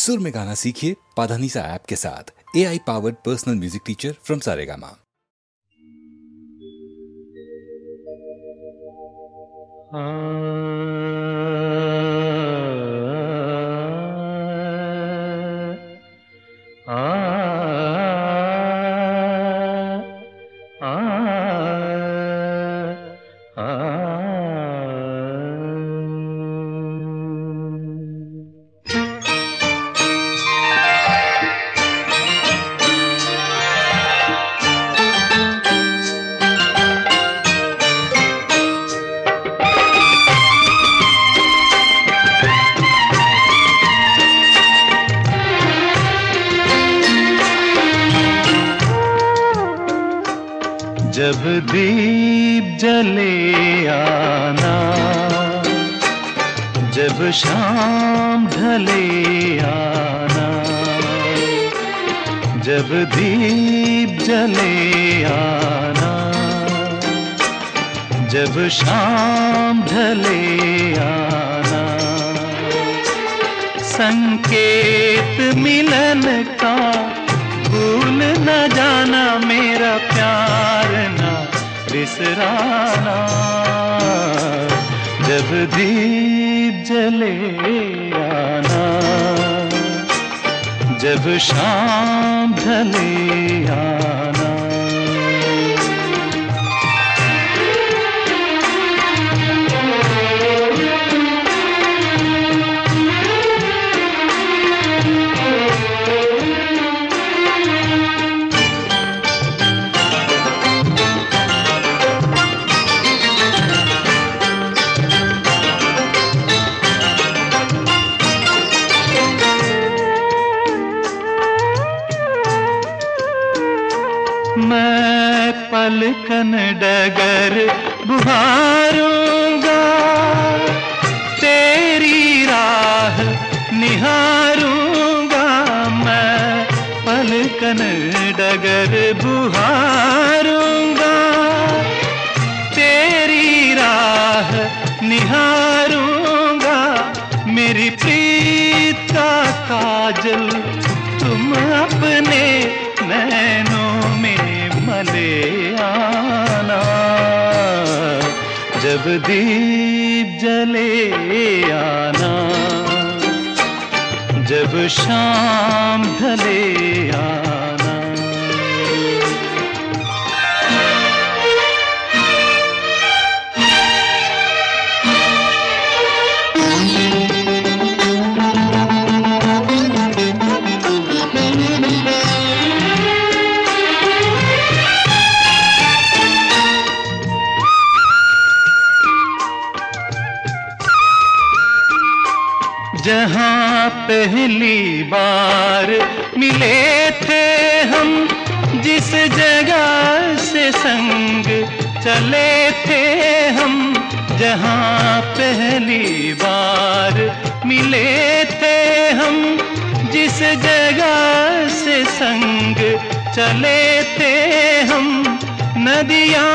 सुर में गाना सीखिए पाधानीसा ऐप के साथ। A I powered personal music teacher from Saregama जब दीप जले आना, जब शाम ढले आना, जब दीप जले आना, जब शाम ढले आना। संकेत मिलन का, भूल न जाना मेरा प्यार बिसराना। जब दीप जले आना। जब शाम ढले आना। जहाँ पहली बार मिले थे हम, जिस जगह से संग चले थे हम, जहाँ पहली बार मिले थे हम, जिस जगह से संग चले थे हम, नदिया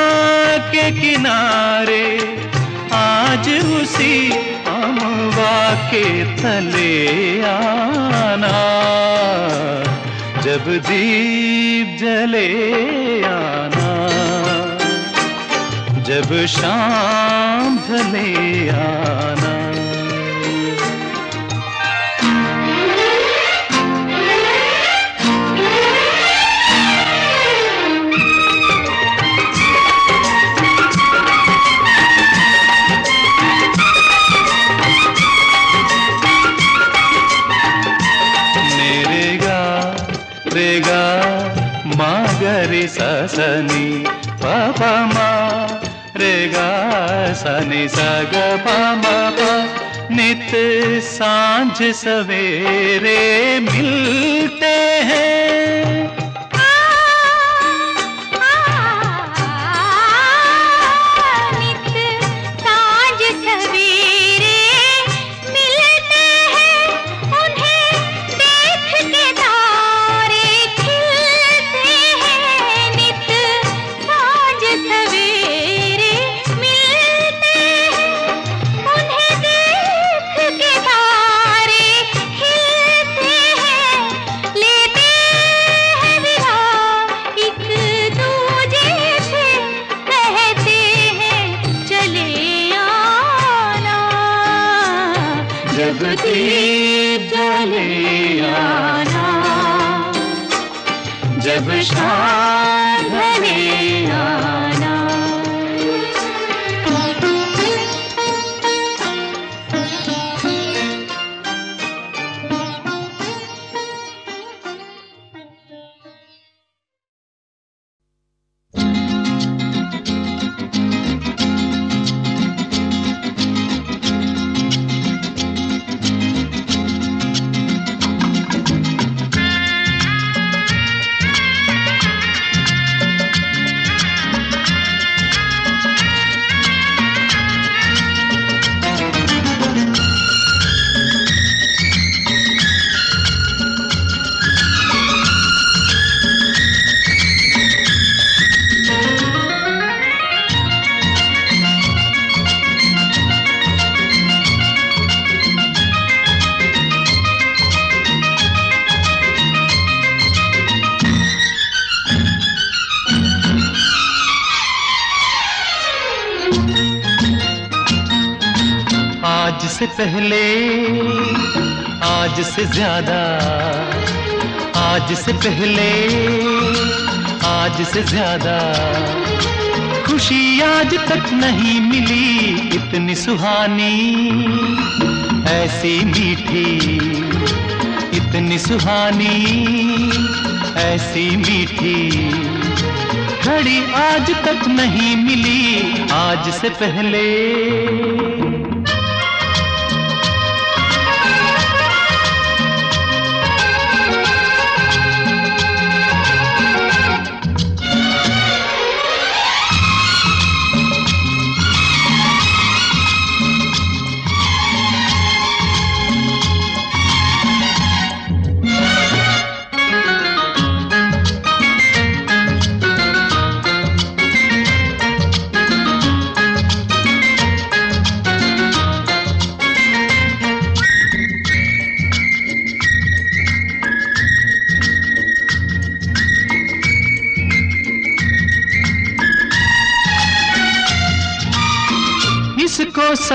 के किनारे, आज उसी अमवा के तले आना। जब दीप जले आना। जब शाम ढले आना। ससनी पापा मा रे सनी सग पामा पा नित साँझ सवेरे मिलते हैं। से पहले, आज से ज़्यादा, आज से पहले, आज से ज़्यादा। खुशी आज तक नहीं मिली इतनी सुहानी, ऐसी मीठी, इतनी सुहानी, ऐसी मीठी। घड़ी आज तक नहीं मिली, आज से पहले।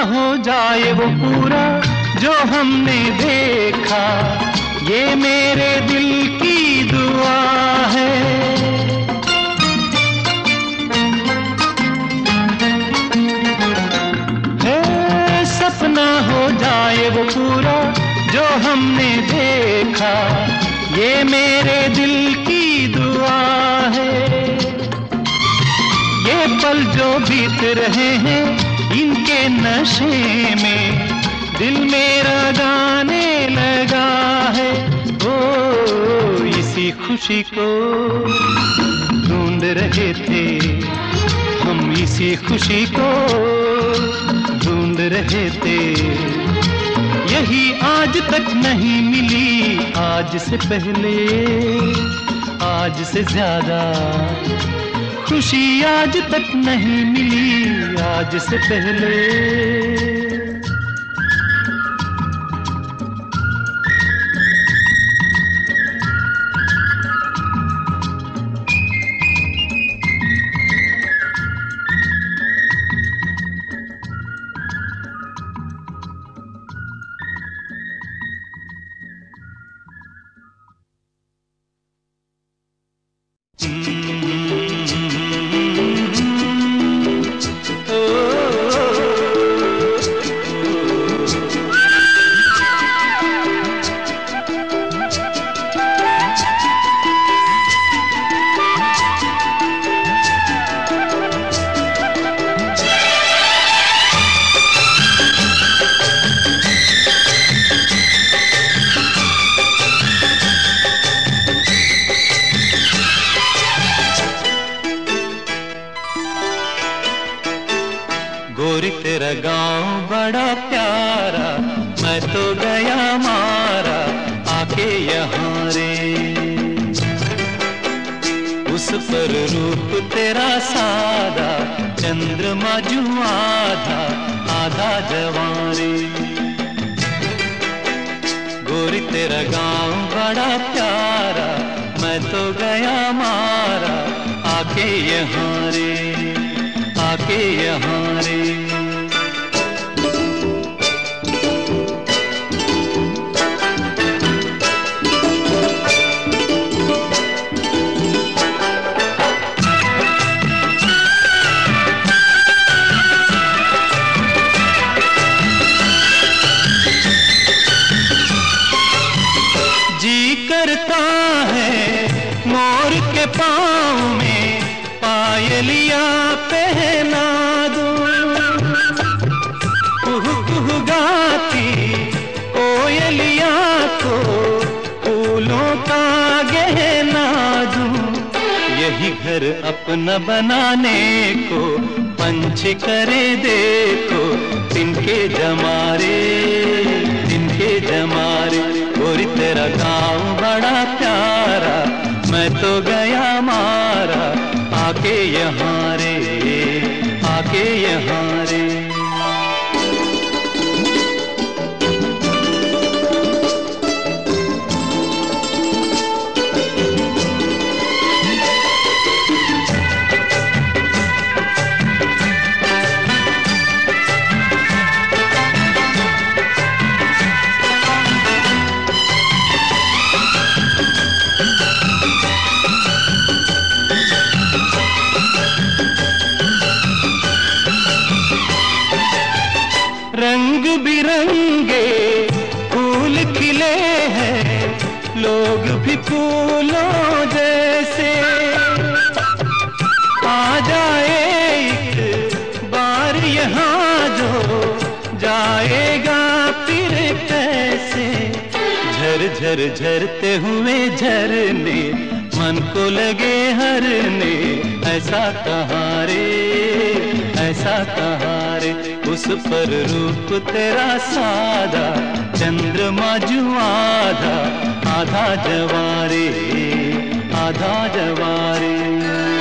हो जाए वो पूरा जो हमने देखा। ये मेरे दिल की दुआ है। सपना हो जाए वो पूरा जो हमने देखा। ये मेरे दिल की दुआ है। ये पल जो बीत रहे हैं इनके नशे में दिल मेरा गाने लगा है। ओ, इसी खुशी को ढूंढ रहे थे। हम इसी खुशी को ढूंढ रहे थे। यही आज तक नहीं मिली। आज से पहले, आज से ज़्यादा खुशी आज तक नहीं मिली आज से पहले। बड़ा प्यारा, मैं तो गया मारा आके यहाँ रे। उस पर रूप तेरा सादा, चंद्रमा जू आधा आधा जवारे गोरी तेरा गाँव बड़ा प्यारा, मैं तो गया मारा आके यहाँ रे, आके यहाँ रे। अपना बनाने को, पंच करे देखो तिनके जमारे तिनके जमारे। और तेरा गाँव बड़ा प्यारा, मैं तो गया मारा, आके यहाँ रे, आके यहाँ रे। झरते हुए झरने, मन को लगे हरने, ऐसा कहाँ रे ऐसा कहाँ रे उस पर रूप तेरा सादा चंद्रमा जू आधा आधा जवारे आधा जवारे।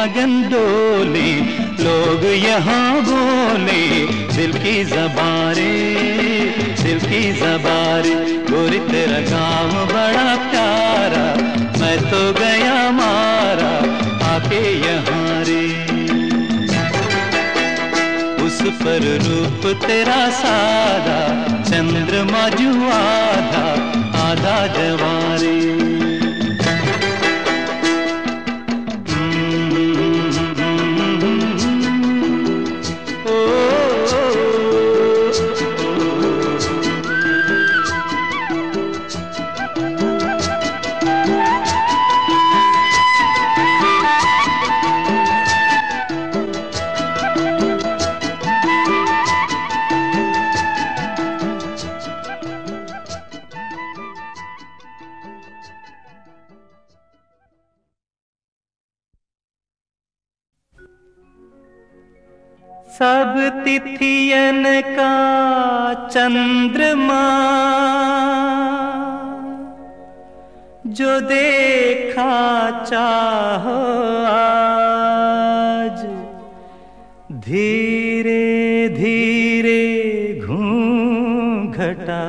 मगन डोले, लोग यहाँ बोले, दिल की जबारे, दिल की जबारे, गोरी तेरा काम बड़ा प्यारा, मैं तो गया मारा आके यहाँ रे। उस पर रूप तेरा सादा चंद्रमा जू आधा आधा जवारे। सब तिथियन का चंद्रमा, जो देखा चाहो आज, धीरे धीरे घटा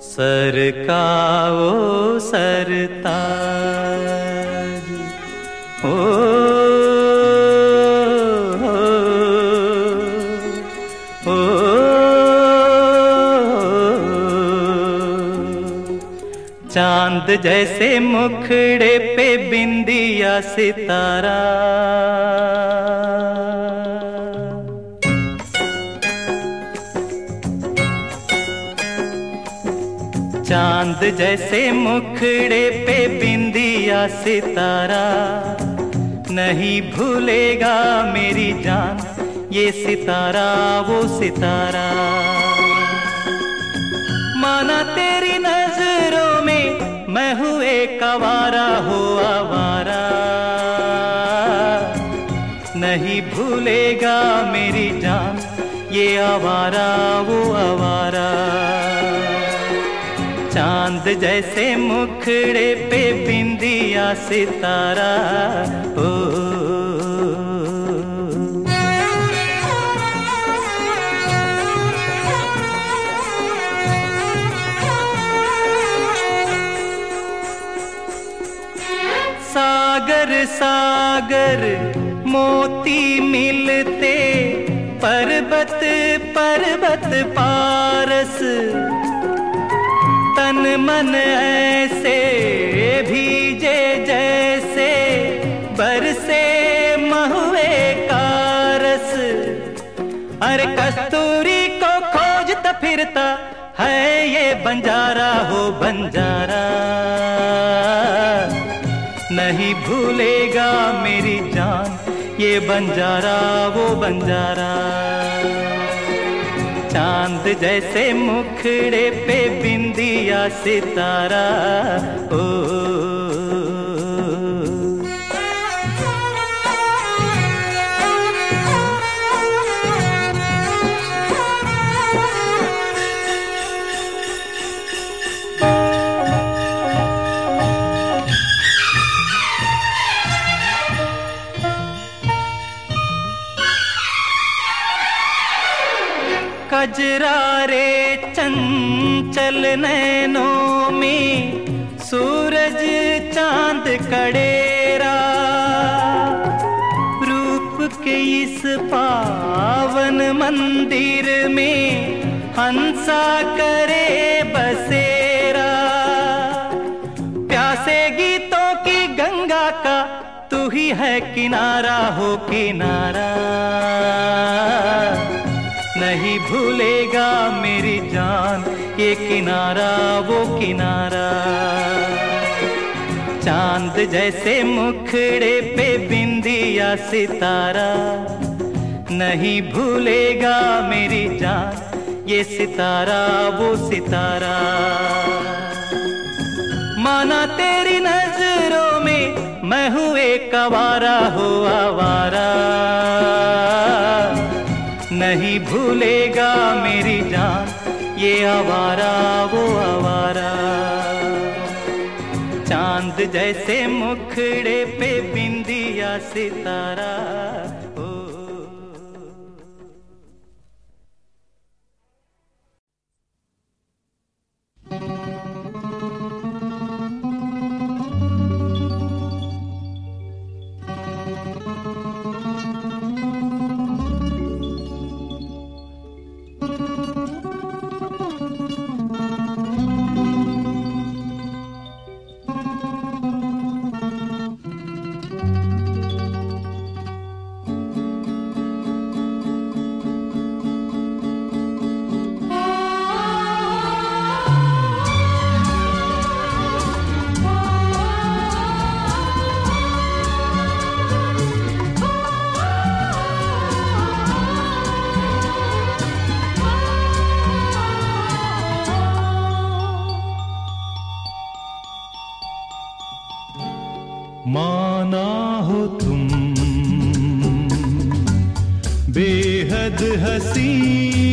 सर का सरकाओ सरताज जैसे मुखड़े पे बिंदिया सितारा। चाँद जैसे मुखड़े पे बिंदिया सितारा। नहीं भूलेगा मेरी जान, ये सितारा, वो सितारा। एक आवारा हो आवारा नहीं भूलेगा मेरी जान, ये आवारा, वो आवारा। चाँद जैसे मुखड़े पे बिंदिया सितारा, ओ सागर सागर, मोती मिलते पर्वत पर्वत पारस। तन मन ऐसे भीजे जैसे बरसे महुए कारस। अरे कस्तूरी को खोजता फिरता है ये बंजारा, हो बंजारा। नहीं भूलेगा मेरी जान। ये बंजारा, वो बंजारा। चाँद जैसे मुखड़े पे बिंदिया सितारा। ओ कजरारे चंचल नैनों में सूरज चाँद कड़ेरा। रूप के इस पावन मंदिर में हंसा करे बसेरा। प्यासे गीतों की गंगा का तू ही है किनारा, हो किनारा। नहीं भूलेगा मेरी जान, ये किनारा, वो किनारा। चाँद जैसे मुखड़े पे बिंदिया सितारा। नहीं भूलेगा मेरी जान, ये सितारा, वो सितारा। माना तेरी नज़रों में मैं हूँ एक आवारा, हो आवारा। नहीं भूलेगा मेरी जान। ये आवारा वो आवारा। चाँद जैसे मुखड़े पे बिंदिया सितारा। हसी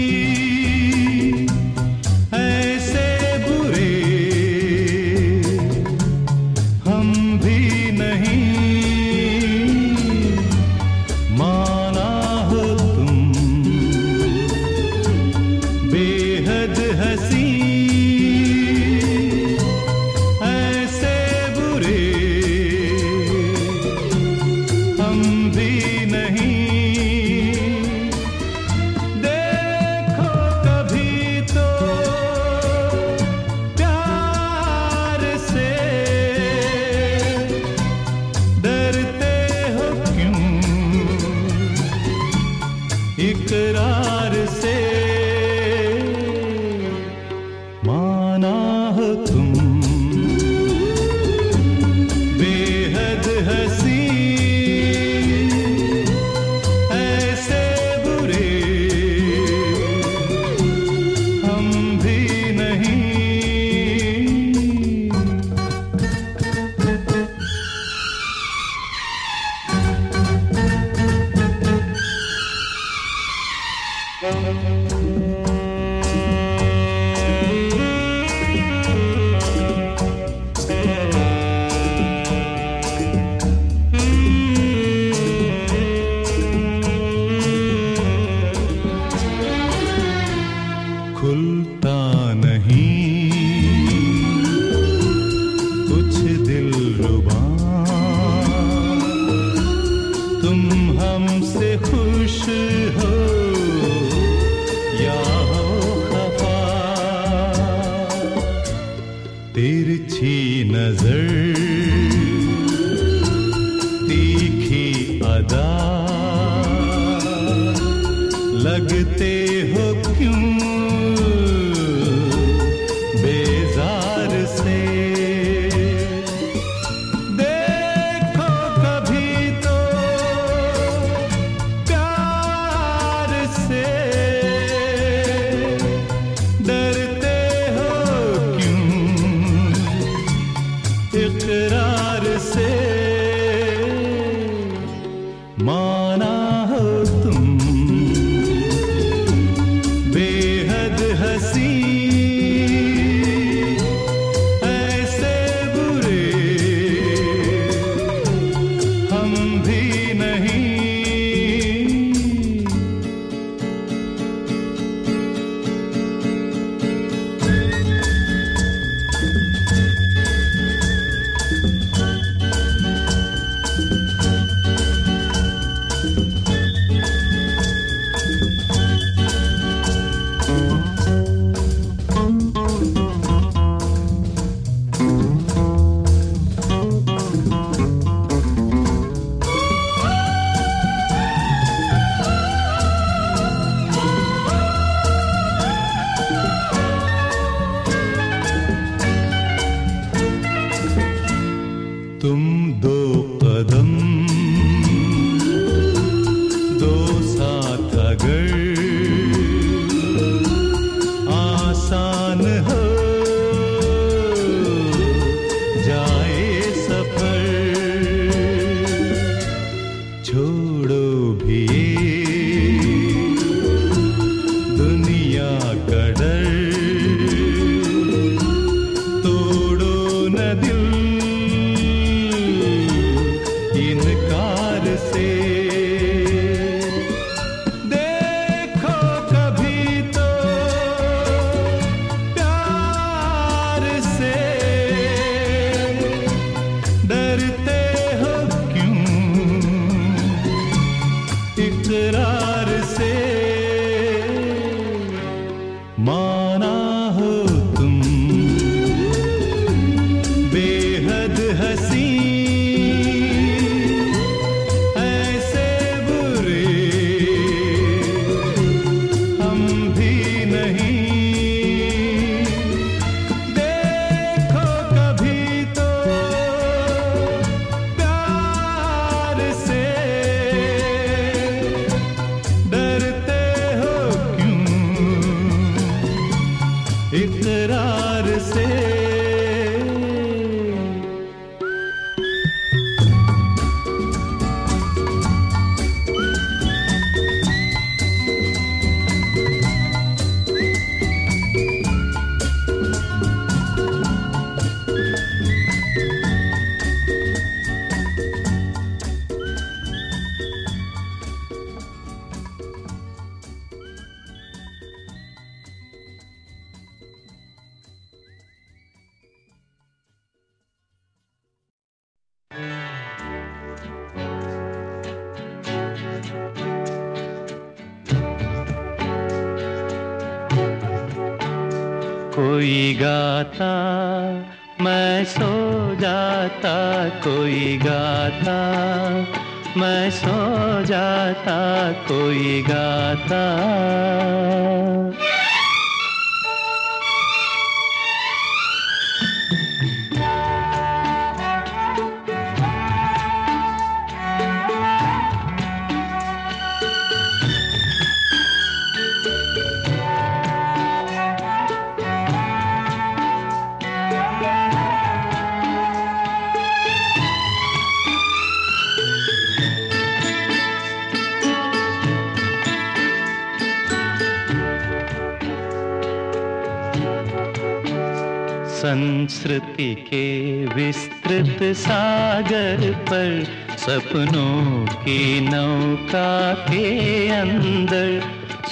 संस्कृति के विस्तृत सागर पर सपनों की नौका के अंदर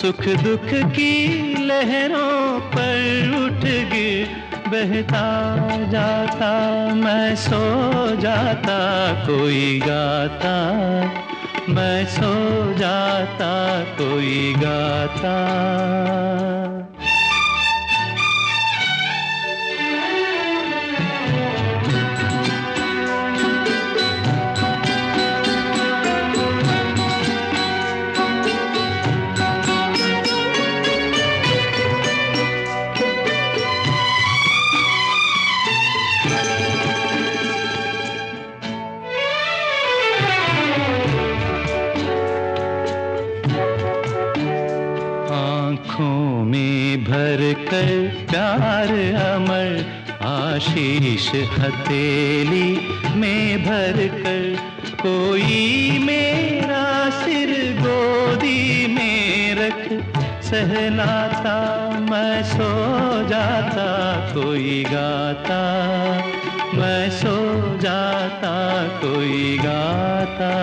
सुख दुख की लहरों पर उठ गिर बहता जाता, मैं सो जाता, कोई गाता, मैं सो जाता, कोई गाता। हथेली में भर कर कोई मेरा सिर गोदी में रख। सहना था मैं सो जाता, कोई गाता। मैं सो जाता, कोई गाता।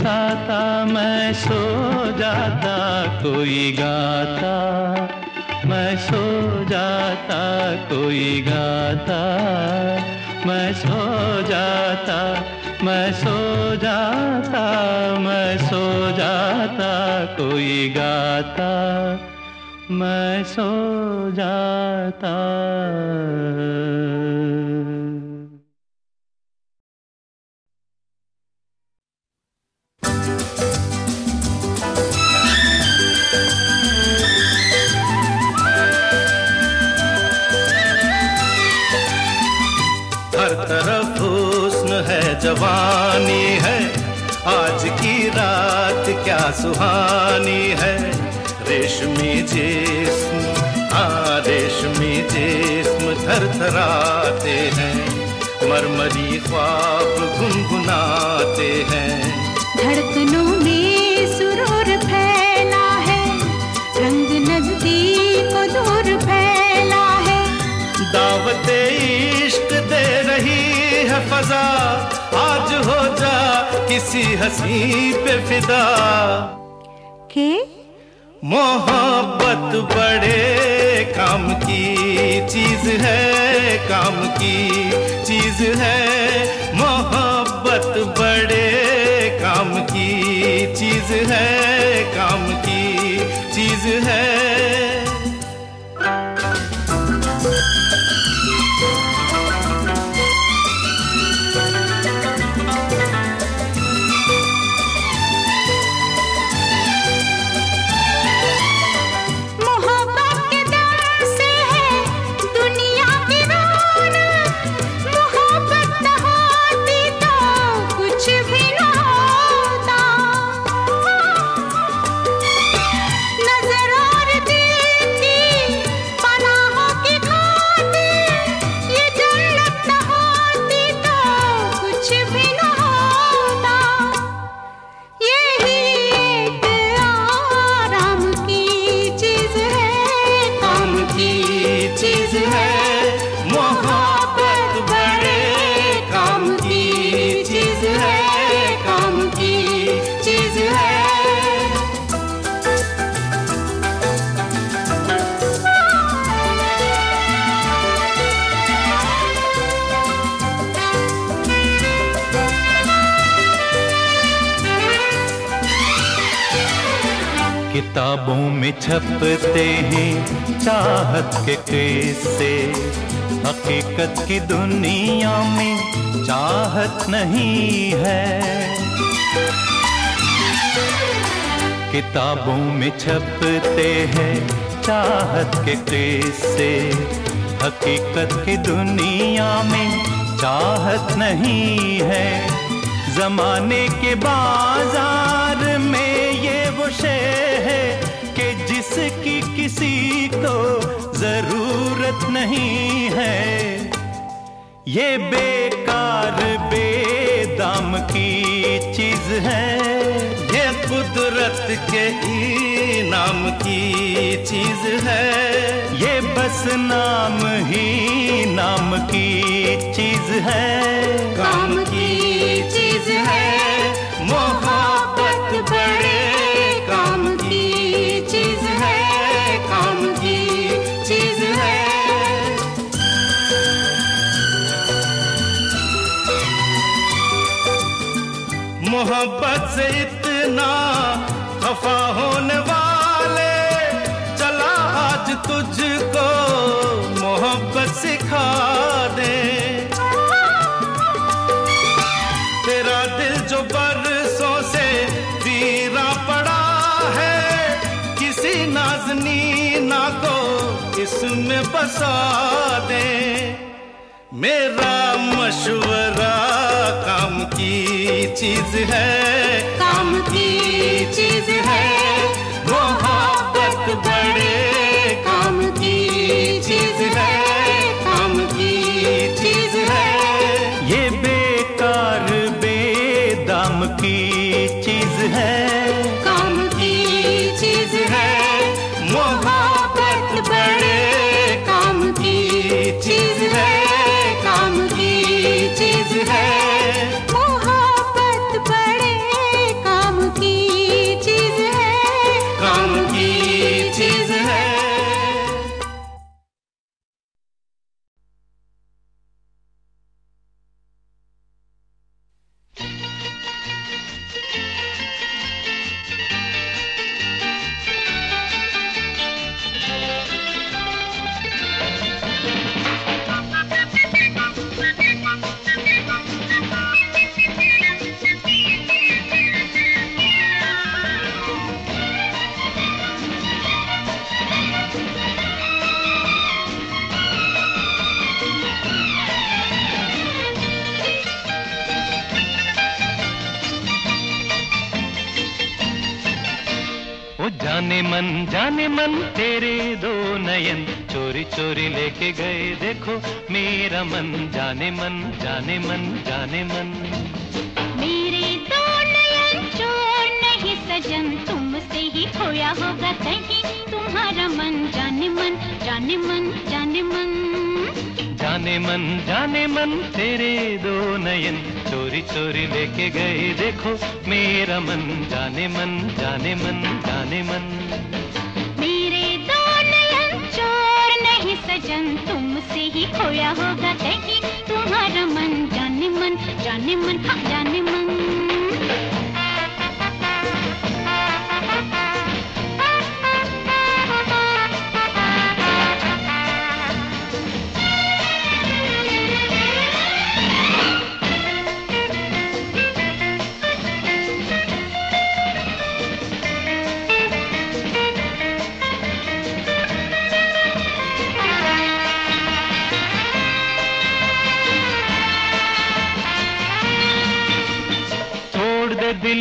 बरसाता मैं सो जाता, कोई गाता। मैं सो जाता, कोई गाता। मैं सो जाता, मैं सो जाता, मैं सो जाता, कोई गाता। मैं सो जाता। सुहानी है। रेशमी जिस्म हाँ रेशमी जिस्म थर थराते हैं। मरमरी ख्वाब गुनगुनाते हैं। धड़कनों में सुरूर फैला है। रंग नज़दीक दूर फैला है। दावत इश्क दे रही है फजा। आज हो जा किसी हसी पे फिदा। के? मोहब्बत बड़े काम की चीज़ है काम की चीज़ है। मोहब्बत बड़े काम की चीज़ है काम की चीज़ है। किताबों में छपते हैं चाहत के किस्से हकीकत की दुनिया में चाहत नहीं है। किताबों में छपते हैं चाहत के किस्से हकीकत की दुनिया में चाहत नहीं है। जमाने के बाज़ार में ये वो शे है कि जिसकी किसी को ज़रूरत नहीं है। ये बेकार, बेदाम की चीज़ है। ये कुदरत के इनाम की चीज़ है। ये बस नाम ही नाम की चीज़ है। काम की चीज़ है। मोहब्बत बड़े मोहब्बत से इतना खफा होने वाले, चला आज तुझको मोहब्बत सिखा दे। तेरा दिल जो बरसों से वीरा पड़ा है, किसी नाजनी ना को इसमें बसा दे। मेरा मशवरा चीज़ है। काम की चीज़ है। जाने मन जाने मन तेरे दो नयन। चोरी चोरी लेके गए देखो मेरा मन। जाने मन जाने मन जाने मन। मेरे दो नयन चोर नहीं सजन। तुमसे ही खोया होगा कहीं तुम्हारा मन जाने मन जाने मन जाने मन। जाने मन जाने मन तेरे दो नयन। चोरी चोरी लेके गए, देखो, मेरा मन जाने मन जाने मन जाने मन। मेरे दो नयन चोर नहीं सजन, तुमसे ही खोया होगा कहीं। तुम्हारा मन जाने मन जाने मन हाँ जाने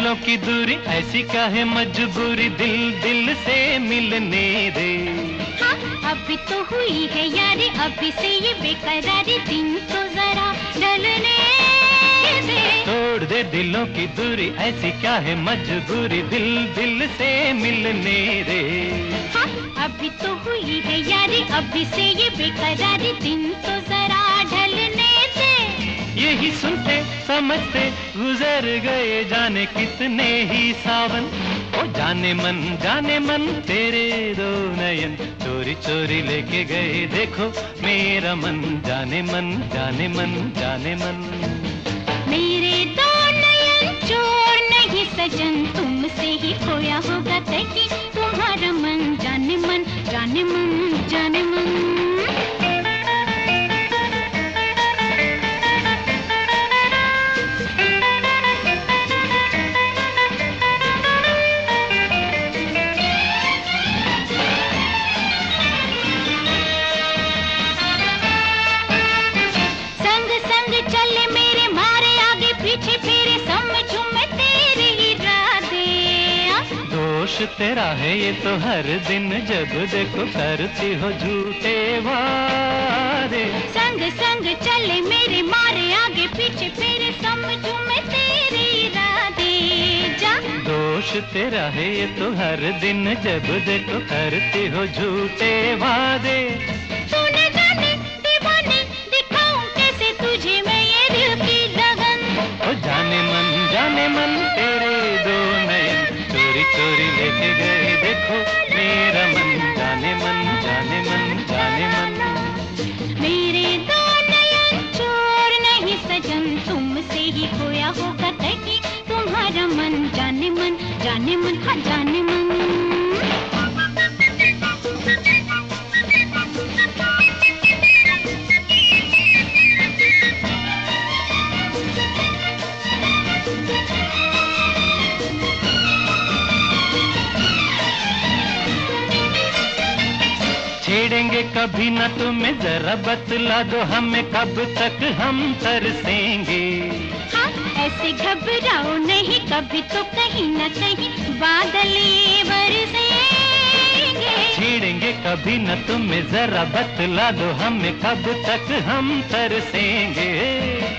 दिलों की दूरी ऐसी का है मजबूरी दिल दिल से मिलने दे हाँ अभी तो हुई है यारी अभी से ये बेकरारी दिन तो जरा ढलने दे। छोड़ दे दिलों की दूरी ऐसी क्या है मजबूरी दिल दिल से मिलने दे हाँ अभी तो हुई है यारी अभी से ये बेकरारी दिन तो जरा यही सुनते, समझते, गुजर गए जाने कितने ही सावन। ओ जाने मन जाने मन, तेरे दो नयन। चोरी चोरी लेके गए, देखो मेरा मन। जाने मन जाने मन जाने मन। मेरे दो नयन, चोर नहीं सजन। तुमसे ही खोया होगा कहीं तुम्हारा मन, जाने मन जाने मन जाने मन। दोष तेरा है ये तो हर दिन। जब देखो करती हो झूठे वादे। संग संग चले मेरे मारे आगे पीछे फेरे समझू मैं तेरे इरादे जा। दोष तेरा है ये तो हर दिन। जब देखो करती हो झूठे वादे। जाने दीवाने दिखाऊँ कैसे तुझे मैं दिल की लगन ओ जाने मन जाने मन चोरी लेके गए देखो मेरा मन जाने मन जाने मन जाने मन। कभी न तुम्हें जरा बतला दो हमें कब तक हम तरसेंगे। हाँ ऐसे घबराओ नहीं कभी तो कहीं न कहीं बादल बरसेंगे। छेड़ेंगे कभी न तुम्हें जरा बतला दो हमें कब तक हम तरसेंगे।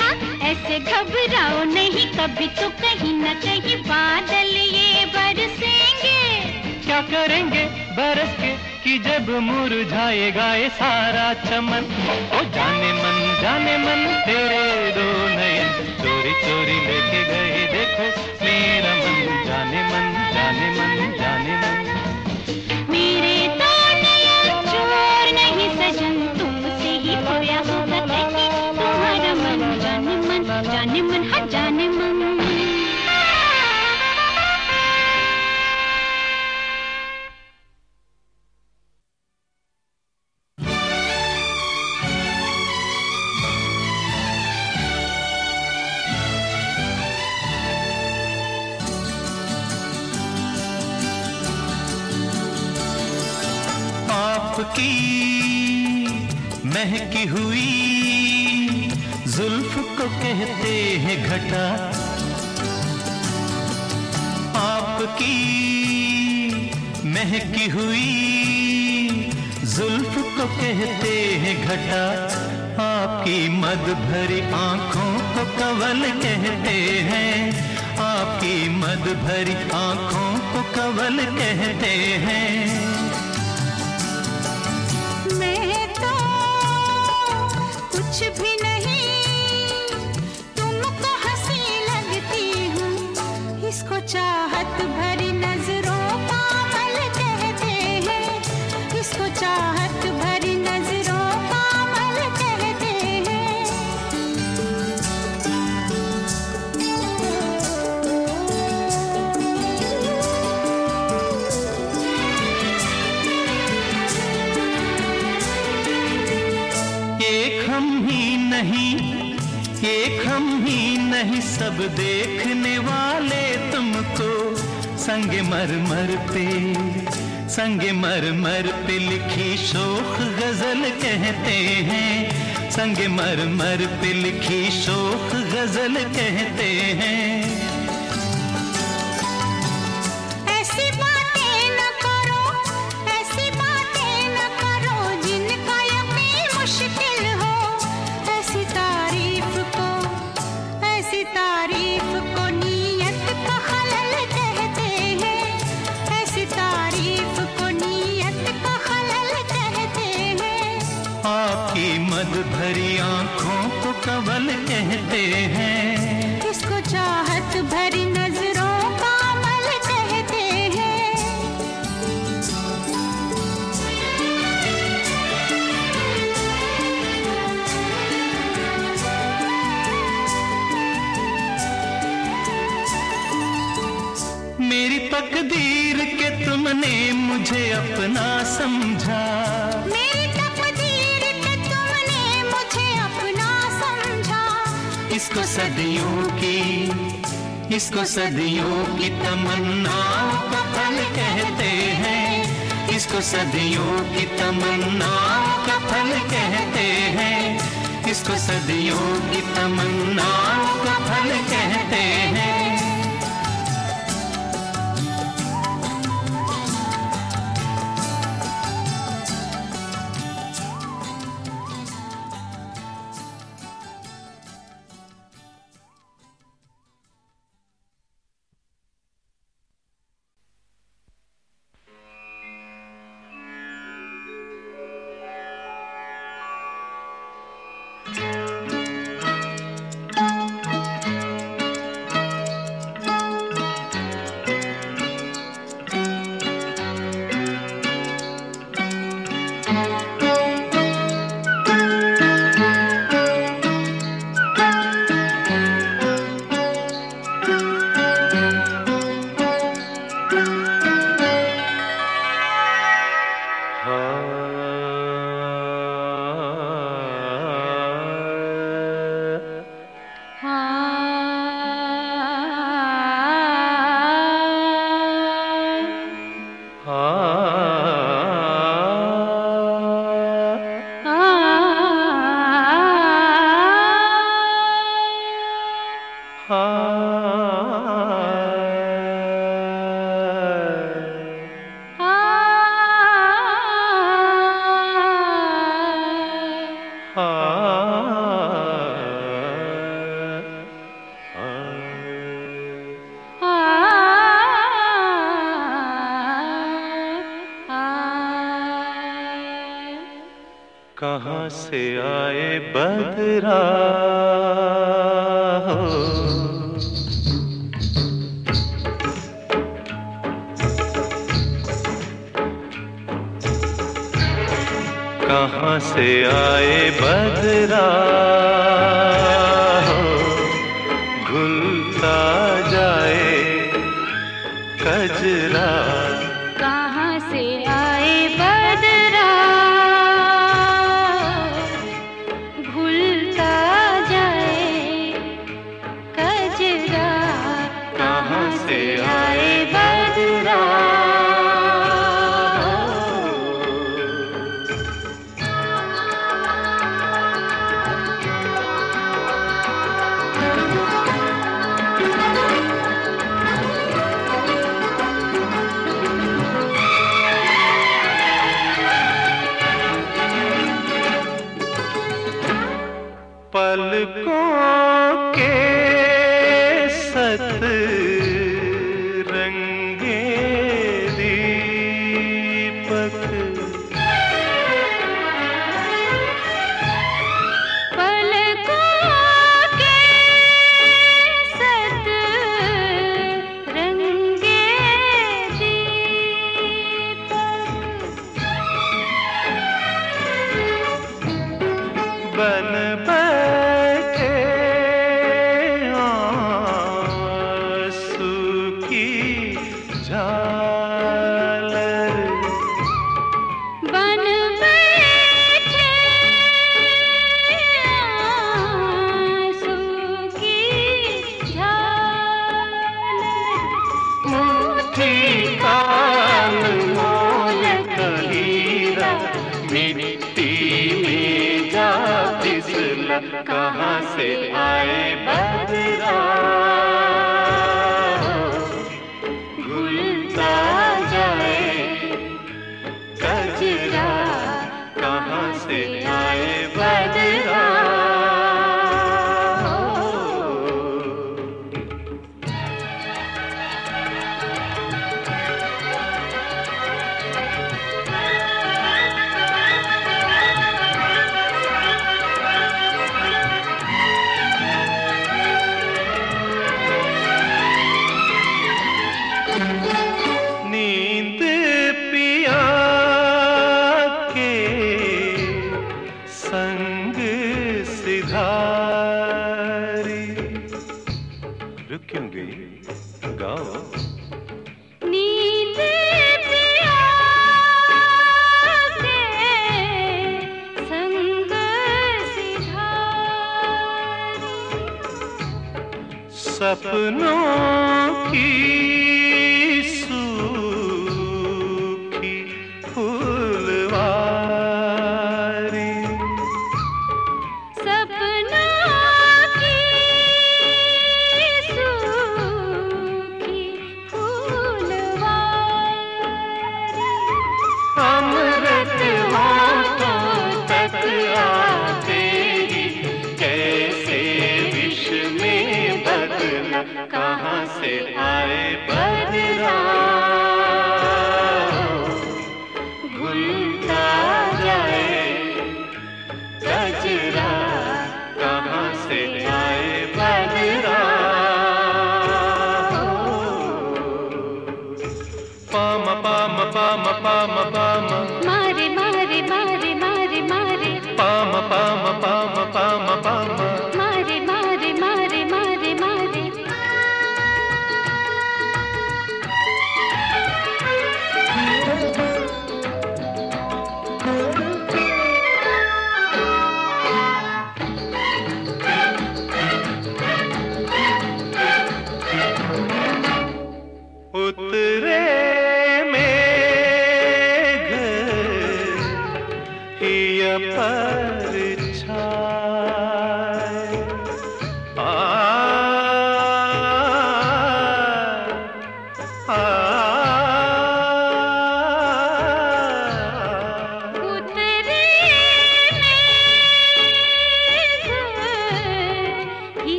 हाँ ऐसे घबराओ नहीं कभी तो कहीं न कहीं बादल ये बरसेंगे। क्या करेंगे बरस के? कि जब मुरझाएगा ये सारा चमन। ओ जाने मन जाने मन तेरे दो नयन। चोरी चोरी लेके गए देखो मेरा मन। जाने मन जाने मन महकी हुई जुल्फ को कहते हैं घटा। आपकी महकी हुई जुल्फ को कहते हैं घटा। आपकी मद भरी आँखों को कवल कहते हैं। आपकी मद भरी आँखों को कवल कहते हैं। चाहत भरी नज़रों का अमल कहते हैं। इसको चाहत भरी नज़रों का अमल कहते एक हम ही नहीं, एक हम ही नहीं सब देखने संगे मर मर पे, संगे मर मर पे लिखी शोक गज़ल कहते हैं। संगे मर मर पे लिखी शोक गज़ल कहते हैं। मुझे अपना समझा। मेरी तकदीर तुमने मुझे अपना समझा। इसको सदियों की इसको सदियों की तमन्नाओं का फल कहते हैं। इसको सदियों की तमन्नाओं का फल कहते हैं। इसको सदियों की तमन्नाओं का फल कहते हैं। कहाँ से आए बदरा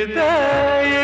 निर्दय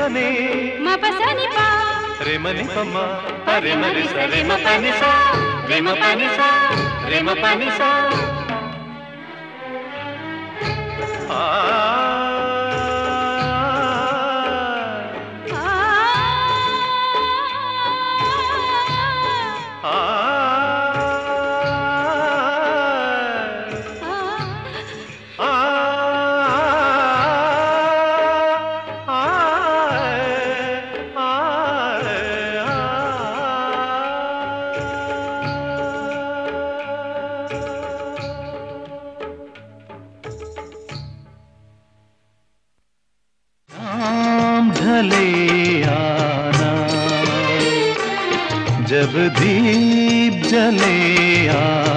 मबरी जने मपसनी पा। रे मनि पम्मा। अरे मरि सा। रे म पानि सा। रे म पानि सा। रे म पानि सा। आ दीप जले आना